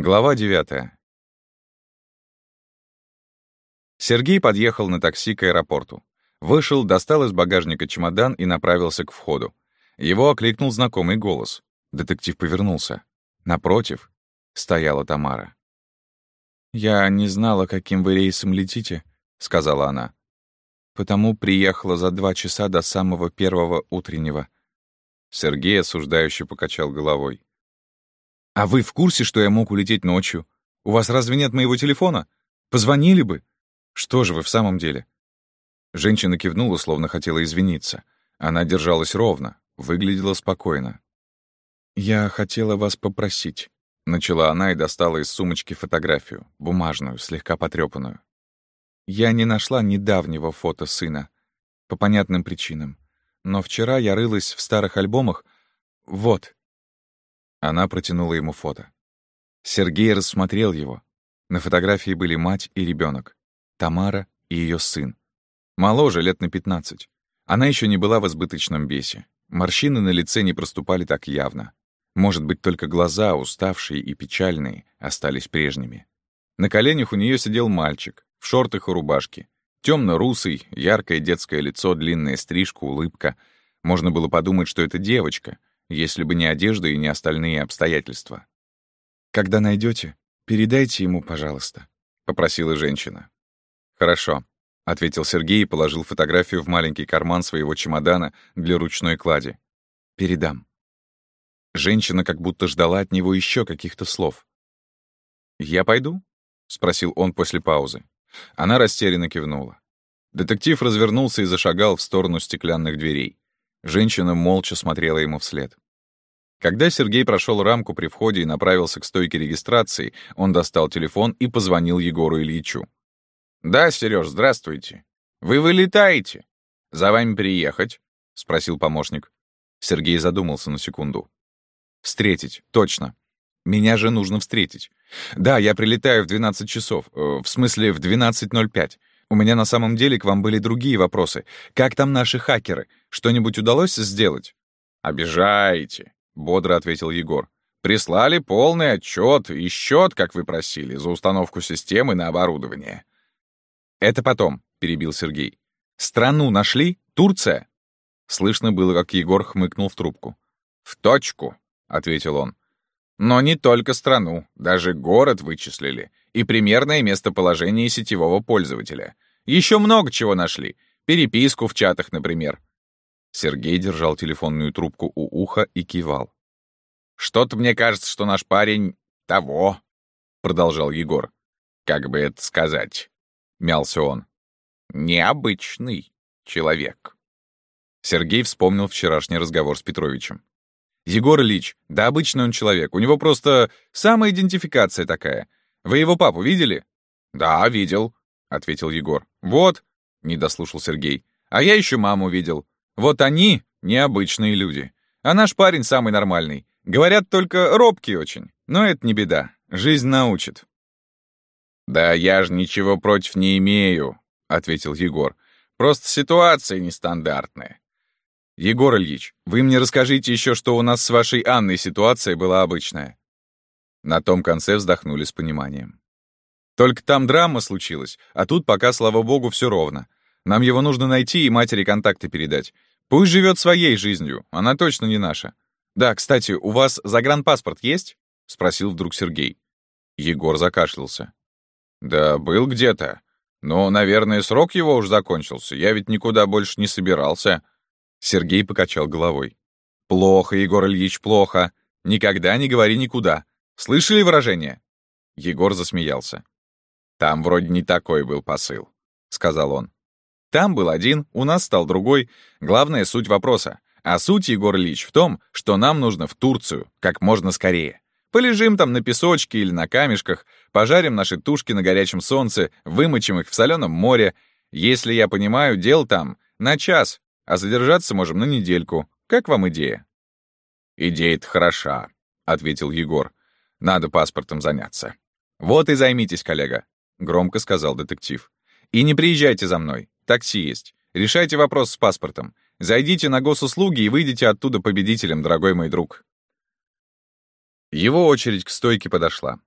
Глава 9. Сергей подъехал на такси к аэропорту. Вышел, достал из багажника чемодан и направился к входу. Его окликнул знакомый голос. Детектив повернулся. Напротив стояла Тамара. «Я не знала, каким вы рейсом летите», — сказала она. «Потому приехала за два часа до самого первого утреннего». Сергей осуждающе покачал головой. «А вы в курсе, что я мог улететь ночью? У вас разве нет моего телефона? Позвонили бы. Что же вы в самом деле?» Женщина кивнула, словно хотела извиниться. Она держалась ровно, выглядела спокойно. «Я хотела вас попросить», — начала она и достала из сумочки фотографию, бумажную, слегка потрёпанную. «Я не нашла недавнего фото сына, по понятным причинам. Но вчера я рылась в старых альбомах. Вот, она протянула ему фото. Сергей рассмотрел его. На фотографии были мать и ребенок, Тамара и ее сын. Моложе, лет на 15. Она еще не была в избыточном бесе. Морщины на лице не проступали так явно. Может быть, только глаза, уставшие и печальные, остались прежними. На коленях у нее сидел мальчик, в шортах и рубашке. Темно-русый, яркое детское лицо, длинная стрижка, улыбка. Можно было подумать, что это девочка, если бы не одежда и не остальные обстоятельства. «Когда найдете, передайте ему, пожалуйста», — попросила женщина. «Хорошо», — ответил Сергей и положил фотографию в маленький карман своего чемодана для ручной клади. «Передам». Женщина как будто ждала от него еще каких-то слов. «Я пойду?» — спросил он после паузы. Она растерянно кивнула. Детектив развернулся и зашагал в сторону стеклянных дверей. Женщина молча смотрела ему вслед. Когда Сергей прошел рамку при входе и направился к стойке регистрации, он достал телефон и позвонил Егору Ильичу. «Да, Сереж, здравствуйте. Вы вылетаете. За вами приехать?» — спросил помощник. Сергей задумался на секунду. «Встретить, точно. Меня же нужно встретить. Да, я прилетаю в 12 часов, э, в смысле в 12.05. У меня на самом деле к вам были другие вопросы. Как там наши хакеры? Что-нибудь удалось сделать?» «Обижаете», — бодро ответил Егор. «Прислали полный отчет и счет, как вы просили, за установку системы на оборудование». «Это потом», — перебил Сергей. «Страну нашли? Турция?» Слышно было, как Егор хмыкнул в трубку. «В точку», — ответил он. «Но не только страну, даже город вычислили и примерное местоположение сетевого пользователя. Еще много чего нашли. Переписку в чатах, например. Сергей держал телефонную трубку у уха и кивал. «Что-то мне кажется, что наш парень того», — продолжал Егор. «Как бы это сказать?» — мялся он. «Необычный человек». Сергей вспомнил вчерашний разговор с Петровичем. «Егор Ильич, да обычный он человек, у него просто самоидентификация такая. Вы его папу видели?» «Да, видел», — ответил Егор. «Вот», — не дослушал Сергей. «А я еще маму видел. Вот они необычные люди. А наш парень самый нормальный. Говорят, только робкий очень. Но это не беда. Жизнь научит». «Да я же ничего против не имею», — ответил Егор. «Просто ситуация нестандартная». «Егор Ильич, вы мне расскажите еще, что у нас с вашей Анной ситуация была обычная». На том конце вздохнули с пониманием. Только там драма случилась, а тут пока, слава богу, все ровно. Нам его нужно найти и матери контакты передать. Пусть живет своей жизнью, она точно не наша. Да, кстати, у вас загранпаспорт есть? Спросил вдруг Сергей. Егор закашлялся. Да, был где-то. Но, наверное, срок его уж закончился. Я ведь никуда больше не собирался. Сергей покачал головой. Плохо, Егор Ильич, плохо. Никогда не говори никуда. Слышали выражение?» Егор засмеялся. «Там вроде не такой был посыл», — сказал он. «Там был один, у нас стал другой. Главная суть вопроса. А суть, Егор Ильич, в том, что нам нужно в Турцию как можно скорее. Полежим там на песочке или на камешках, пожарим наши тушки на горячем солнце, вымочим их в соленом море. Если я понимаю, дел там на час, а задержаться можем на недельку. Как вам идея?» «Идея-то хороша», — ответил Егор. Надо паспортом заняться. Вот и займитесь, коллега, громко сказал детектив. И не приезжайте за мной. Такси есть. Решайте вопрос с паспортом. Зайдите на госуслуги и выйдите оттуда победителем, дорогой мой друг. Его очередь к стойке подошла.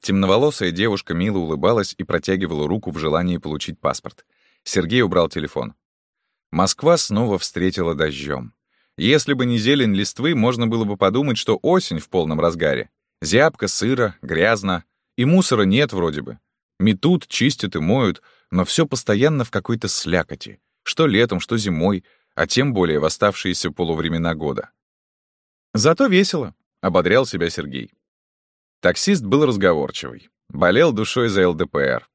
Темноволосая девушка мило улыбалась и протягивала руку в желании получить паспорт. Сергей убрал телефон. Москва снова встретила дождем. Если бы не зелень листвы, можно было бы подумать, что осень в полном разгаре. Зябко, сыро, грязно. И мусора нет вроде бы. Метут, чистят и моют, но все постоянно в какой-то слякоти. Что летом, что зимой, а тем более в оставшиеся полувремена года. Зато весело, — ободрял себя Сергей. Таксист был разговорчивый, болел душой за ЛДПР.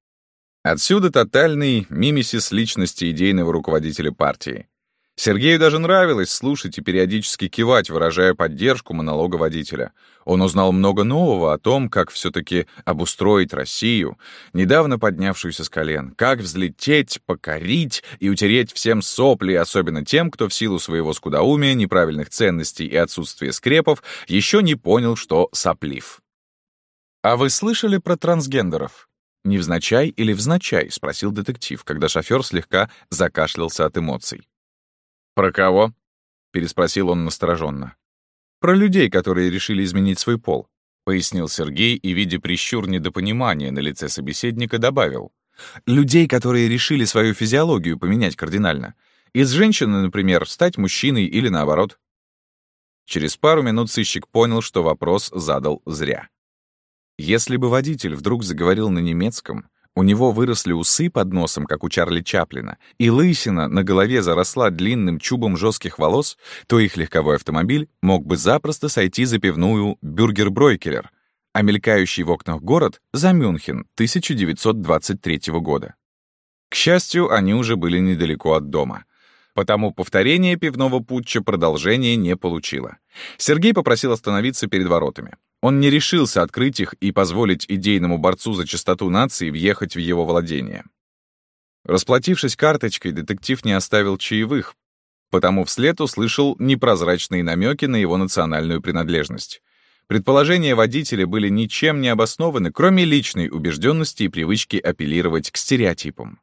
Отсюда тотальный мимисис личности идейного руководителя партии. Сергею даже нравилось слушать и периодически кивать, выражая поддержку монолога водителя. Он узнал много нового о том, как все-таки обустроить Россию, недавно поднявшуюся с колен, как взлететь, покорить и утереть всем сопли, особенно тем, кто в силу своего скудоумия, неправильных ценностей и отсутствия скрепов еще не понял, что соплив. «А вы слышали про трансгендеров?» «Невзначай или взначай?» — спросил детектив, когда шофер слегка закашлялся от эмоций. «Про кого?» — переспросил он настороженно. «Про людей, которые решили изменить свой пол», — пояснил Сергей и, видя прищур недопонимания на лице собеседника, добавил. «Людей, которые решили свою физиологию поменять кардинально. Из женщины, например, стать мужчиной или наоборот». Через пару минут сыщик понял, что вопрос задал зря. Если бы водитель вдруг заговорил на немецком, у него выросли усы под носом, как у Чарли Чаплина, и лысина на голове заросла длинным чубом жестких волос, то их легковой автомобиль мог бы запросто сойти за пивную «Бюргер-Бройкелер», а мелькающий в окнах город — за Мюнхен 1923 года. К счастью, они уже были недалеко от дома — потому повторение пивного путча продолжения не получило. Сергей попросил остановиться перед воротами. Он не решился открыть их и позволить идейному борцу за чистоту нации въехать в его владение. Расплатившись карточкой, детектив не оставил чаевых, потому вслед услышал непрозрачные намеки на его национальную принадлежность. Предположения водителя были ничем не обоснованы, кроме личной убежденности и привычки апеллировать к стереотипам.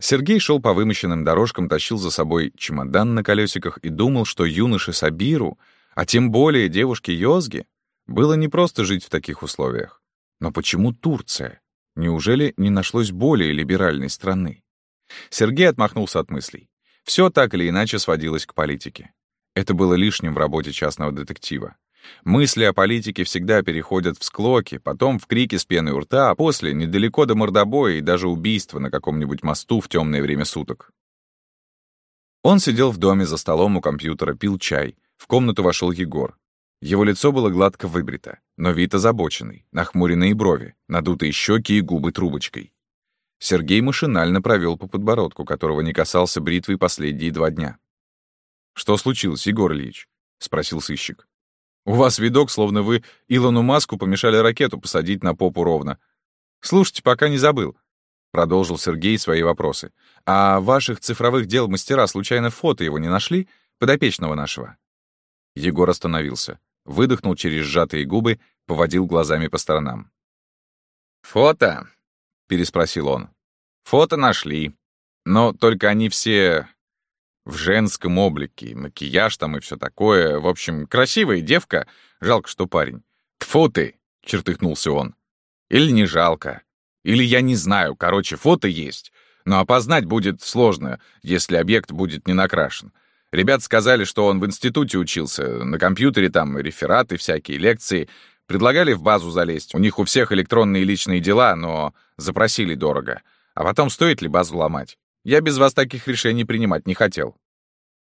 Сергей шел по вымощенным дорожкам, тащил за собой чемодан на колесиках и думал, что юноше Сабиру, а тем более девушке Йозге, было непросто жить в таких условиях. Но почему Турция? Неужели не нашлось более либеральной страны? Сергей отмахнулся от мыслей. Все так или иначе сводилось к политике. Это было лишним в работе частного детектива. Мысли о политике всегда переходят в склоки, потом в крики с пеной у рта, а после — недалеко до мордобоя и даже убийства на каком-нибудь мосту в темное время суток. Он сидел в доме за столом у компьютера, пил чай. В комнату вошел Егор. Его лицо было гладко выбрито, но вид озабоченный, нахмуренные брови, надутые щеки и губы трубочкой. Сергей машинально провел по подбородку, которого не касался бритвы последние два дня. «Что случилось, Егор Ильич?» — спросил сыщик. У вас видок, словно вы Илону Маску помешали ракету посадить на попу ровно. Слушайте, пока не забыл. Продолжил Сергей свои вопросы. А ваших цифровых дел мастера случайно фото его не нашли? Подопечного нашего? Егор остановился. Выдохнул через сжатые губы, поводил глазами по сторонам. «Фото?» — переспросил он. «Фото нашли. Но только они все в женском облике, макияж там и все такое. В общем, красивая девка, жалко, что парень. Тьфу ты, чертыхнулся он. Или не жалко. Или я не знаю, короче, фото есть. Но опознать будет сложно, если объект будет не накрашен. Ребят сказали, что он в институте учился, на компьютере там рефераты всякие, лекции. Предлагали в базу залезть. У них у всех электронные личные дела, но запросили дорого. А потом стоит ли базу ломать? Я без вас таких решений принимать не хотел».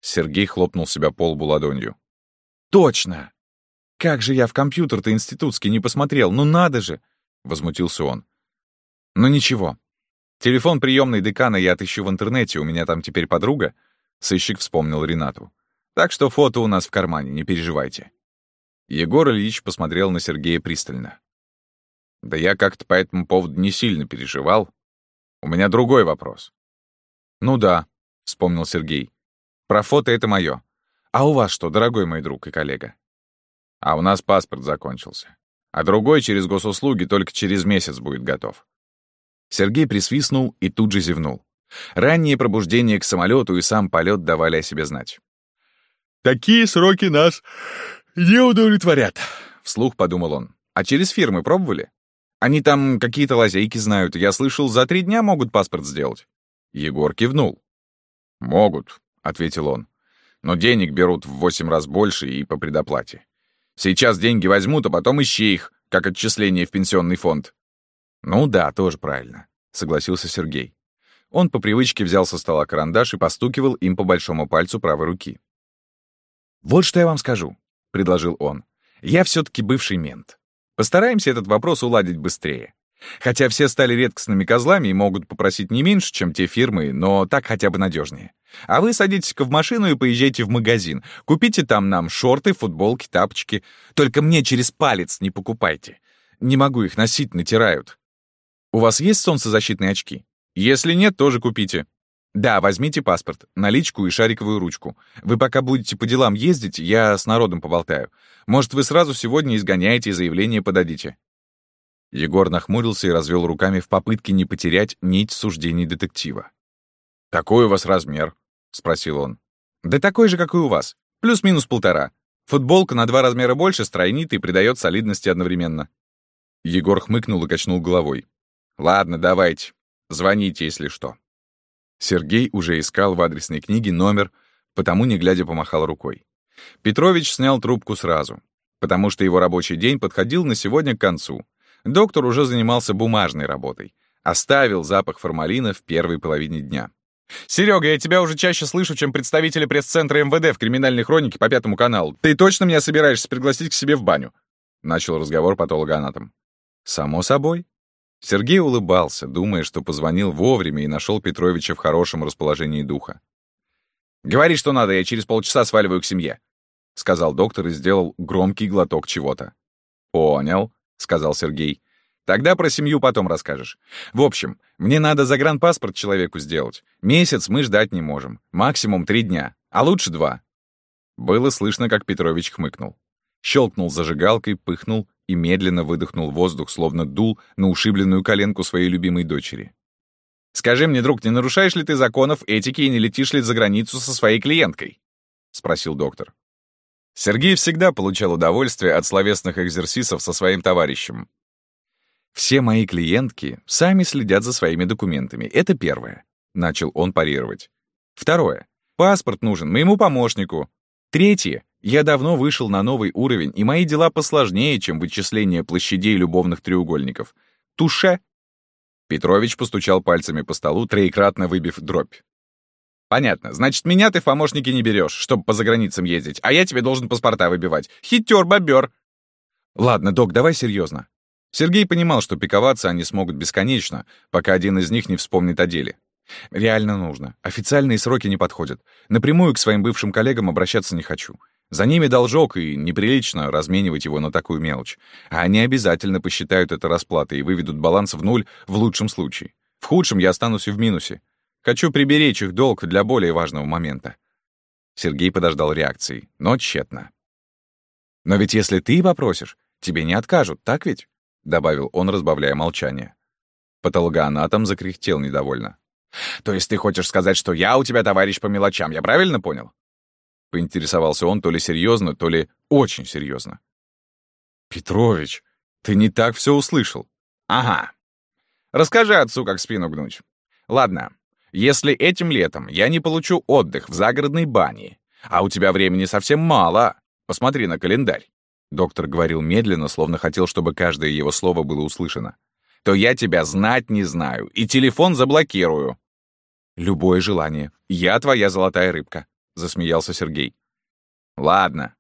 Сергей хлопнул себя по лбу ладонью. «Точно! Как же я в компьютер-то институтский не посмотрел, ну надо же!» — возмутился он. «Ну ничего. Телефон приемной декана я отыщу в интернете, у меня там теперь подруга». Сыщик вспомнил Ренату. «Так что фото у нас в кармане, не переживайте». Егор Ильич посмотрел на Сергея пристально. «Да я как-то по этому поводу не сильно переживал. У меня другой вопрос. «Ну да», — вспомнил Сергей. «Про фото это мое. А у вас что, дорогой мой друг и коллега?» «А у нас паспорт закончился. А другой через госуслуги только через месяц будет готов». Сергей присвистнул и тут же зевнул. Раннее пробуждение к самолету и сам полет давали о себе знать. «Такие сроки нас не удовлетворят», — вслух подумал он. А через фирмы пробовали? Они там какие-то лазейки знают. Я слышал, за три дня могут паспорт сделать». Егор кивнул. «Могут», — ответил он. «Но денег берут в восемь раз больше и по предоплате. Сейчас деньги возьмут, а потом ищи их, как отчисление в пенсионный фонд». «Ну да, тоже правильно», — согласился Сергей. Он по привычке взял со стола карандаш и постукивал им по большому пальцу правой руки. «Вот что я вам скажу», — предложил он. «Я все-таки бывший мент. Постараемся этот вопрос уладить быстрее. Хотя все стали редкостными козлами и могут попросить не меньше, чем те фирмы, но так хотя бы надежнее. А вы садитесь-ка в машину и поезжайте в магазин. Купите там нам шорты, футболки, тапочки. Только мне через палец не покупайте. Не могу их носить, натирают. У вас есть солнцезащитные очки? Если нет, тоже купите. Да, возьмите паспорт, наличку и шариковую ручку. Вы пока будете по делам ездить, я с народом поболтаю. Может, вы сразу сегодня изгоняете и заявление подадите. Егор нахмурился и развел руками в попытке не потерять нить суждений детектива. «Какой у вас размер?» — спросил он. «Да такой же, как и у вас. Плюс-минус полтора. Футболка на два размера больше стройнит и придает солидности одновременно». Егор хмыкнул и качнул головой. «Ладно, давайте. Звоните, если что». Сергей уже искал в адресной книге номер, потому, не глядя, помахал рукой. Петрович снял трубку сразу, потому что его рабочий день подходил на сегодня к концу, Доктор уже занимался бумажной работой. Оставил запах формалина в первой половине дня. «Серега, я тебя уже чаще слышу, чем представители пресс-центра МВД в криминальной хронике по Пятому каналу. Ты точно меня собираешься пригласить к себе в баню?» Начал разговор патологоанатом. «Само собой». Сергей улыбался, думая, что позвонил вовремя и нашел Петровича в хорошем расположении духа. «Говори, что надо, я через полчаса сваливаю к семье», — сказал доктор и сделал громкий глоток чего-то. «Понял», — сказал Сергей. «Тогда про семью потом расскажешь. В общем, мне надо загранпаспорт человеку сделать. Месяц мы ждать не можем. Максимум три дня, а лучше два». Было слышно, как Петрович хмыкнул. Щелкнул зажигалкой, пыхнул и медленно выдохнул воздух, словно дул на ушибленную коленку своей любимой дочери. «Скажи мне, друг, не нарушаешь ли ты законов этики и не летишь ли за границу со своей клиенткой?» — спросил доктор. Сергей всегда получал удовольствие от словесных экзерсисов со своим товарищем. «Все мои клиентки сами следят за своими документами. Это первое», — начал он парировать. «Второе. Паспорт нужен моему помощнику. Третье. Я давно вышел на новый уровень, и мои дела посложнее, чем вычисление площадей любовных треугольников. Туше». Петрович постучал пальцами по столу, троекратно выбив дробь. Понятно. Значит, меня ты в помощники не берешь, чтобы по заграницам ездить, а я тебе должен паспорта выбивать. Хитер, бобер. Ладно, док, давай серьезно. Сергей понимал, что пиковаться они смогут бесконечно, пока один из них не вспомнит о деле. Реально нужно. Официальные сроки не подходят. Напрямую к своим бывшим коллегам обращаться не хочу. За ними должок, и неприлично разменивать его на такую мелочь. А они обязательно посчитают это расплатой и выведут баланс в нуль в лучшем случае. В худшем я останусь и в минусе. Хочу приберечь их долг для более важного момента». Сергей подождал реакции, но тщетно. «Но ведь если ты попросишь, тебе не откажут, так ведь?» — добавил он, разбавляя молчание. Патологоанатом закряхтел недовольно. «То есть ты хочешь сказать, что я у тебя товарищ по мелочам, я правильно понял?» Поинтересовался он то ли серьезно, то ли очень серьезно. «Петрович, ты не так все услышал». «Ага. Расскажи отцу, как спину гнуть. Ладно, если этим летом я не получу отдых в загородной бане, а у тебя времени совсем мало, посмотри на календарь. Доктор говорил медленно, словно хотел, чтобы каждое его слово было услышано. То я тебя знать не знаю, и телефон заблокирую. Любое желание. Я твоя золотая рыбка, засмеялся Сергей. Ладно.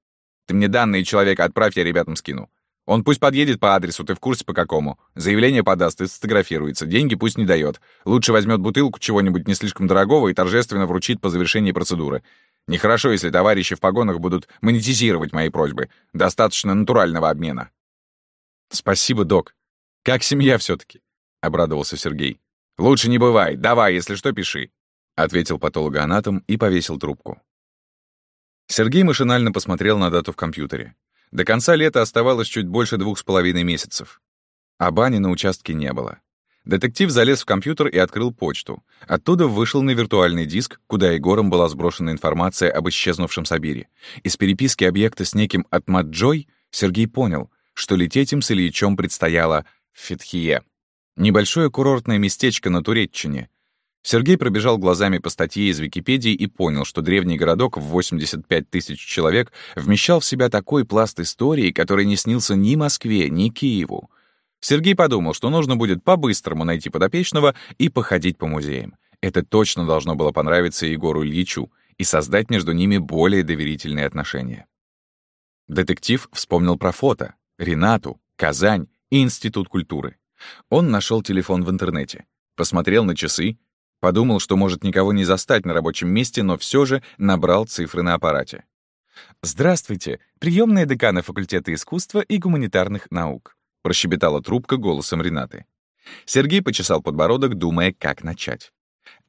Ты мне данные человека отправь, я ребятам скину. Он пусть подъедет по адресу, ты в курсе по какому. Заявление подаст и сфотографируется. Деньги пусть не дает. Лучше возьмет бутылку чего-нибудь не слишком дорогого и торжественно вручит по завершении процедуры. Нехорошо, если товарищи в погонах будут монетизировать мои просьбы. Достаточно натурального обмена. Спасибо, док. Как семья все таки обрадовался Сергей. Лучше не бывай. Давай, если что, пиши. Ответил патологоанатом и повесил трубку. Сергей машинально посмотрел на дату в компьютере. До конца лета оставалось чуть больше двух с половиной месяцев. А бани на участке не было. Детектив залез в компьютер и открыл почту. Оттуда вышел на виртуальный диск, куда Егором была сброшена информация об исчезнувшем Сабире. Из переписки объекта с неким Атмаджой Сергей понял, что лететь им с Ильичом предстояло в Фетхие. Небольшое курортное местечко на Туреччине. Сергей пробежал глазами по статье из Википедии и понял, что древний городок в 85 тысяч человек вмещал в себя такой пласт истории, который не снился ни Москве, ни Киеву. Сергей подумал, что нужно будет по-быстрому найти подопечного и походить по музеям. Это точно должно было понравиться Егору Ильичу и создать между ними более доверительные отношения. Детектив вспомнил про фото, Ренату, Казань и Институт культуры. Он нашел телефон в интернете, посмотрел на часы, подумал, что может никого не застать на рабочем месте, но все же набрал цифры на аппарате. «Здравствуйте, приемная декана факультета искусства и гуманитарных наук», прощебетала трубка голосом Ренаты. Сергей почесал подбородок, думая, как начать.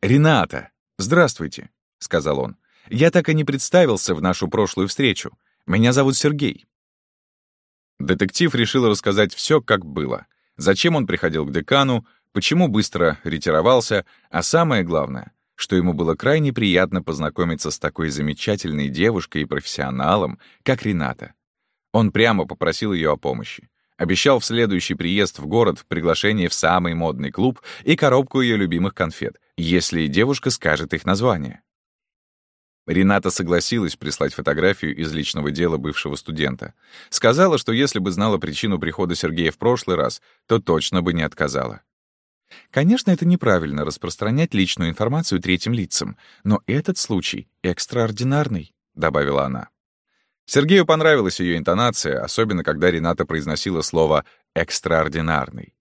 «Рената, здравствуйте», — сказал он. «Я так и не представился в нашу прошлую встречу. Меня зовут Сергей». Детектив решил рассказать все, как было. Зачем он приходил к декану, почему быстро ретировался, а самое главное, что ему было крайне приятно познакомиться с такой замечательной девушкой и профессионалом, как Рената. Он прямо попросил ее о помощи. Обещал в следующий приезд в город приглашение в самый модный клуб и коробку ее любимых конфет, если девушка скажет их название. Рената согласилась прислать фотографию из личного дела бывшего студента. Сказала, что если бы знала причину прихода Сергея в прошлый раз, то точно бы не отказала. Конечно, это неправильно распространять личную информацию третьим лицам, но этот случай экстраординарный, добавила она. Сергею понравилась ее интонация, особенно когда Рената произносила слово «экстраординарный».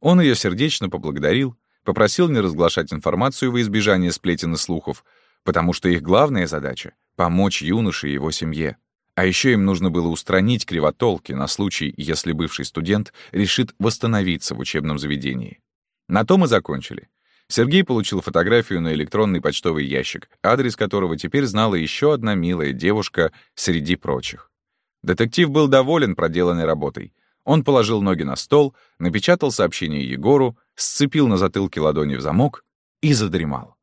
Он ее сердечно поблагодарил, попросил не разглашать информацию во избежание сплетен и слухов, потому что их главная задача — помочь юноше и его семье. А еще им нужно было устранить кривотолки на случай, если бывший студент решит восстановиться в учебном заведении. На том и закончили. Сергей получил фотографию на электронный почтовый ящик, адрес которого теперь знала еще одна милая девушка среди прочих. Детектив был доволен проделанной работой. Он положил ноги на стол, напечатал сообщение Егору, сцепил на затылке ладони в замок и задремал.